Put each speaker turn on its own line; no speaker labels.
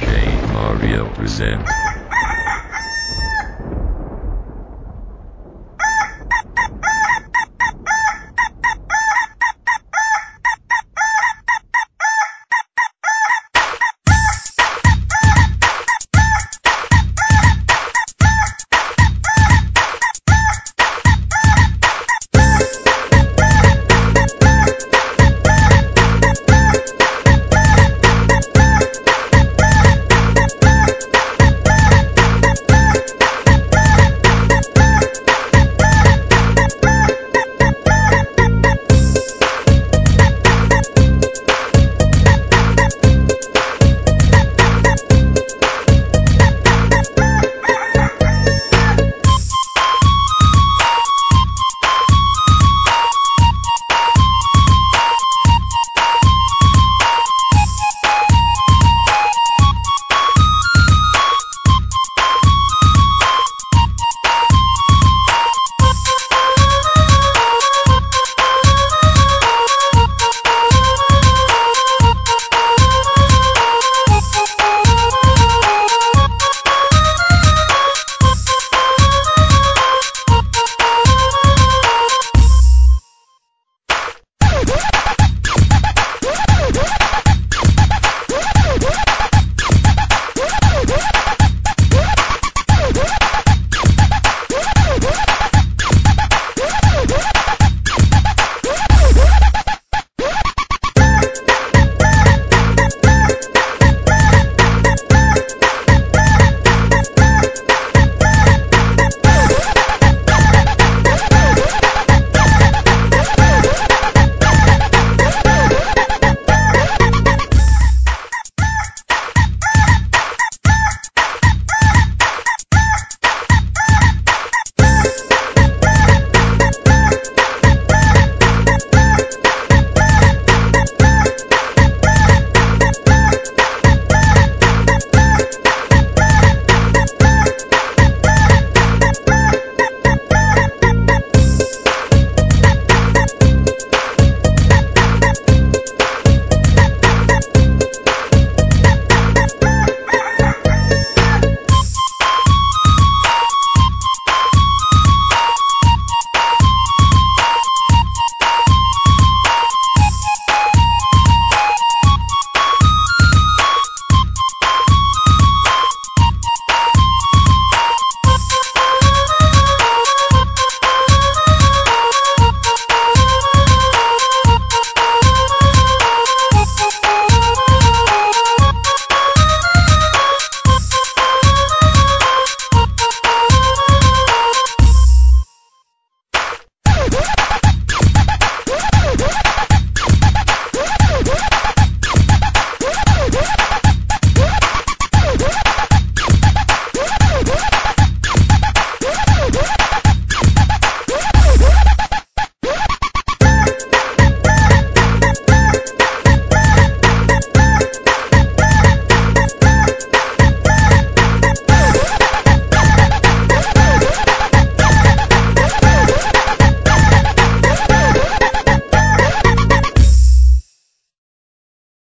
DJ Mario present.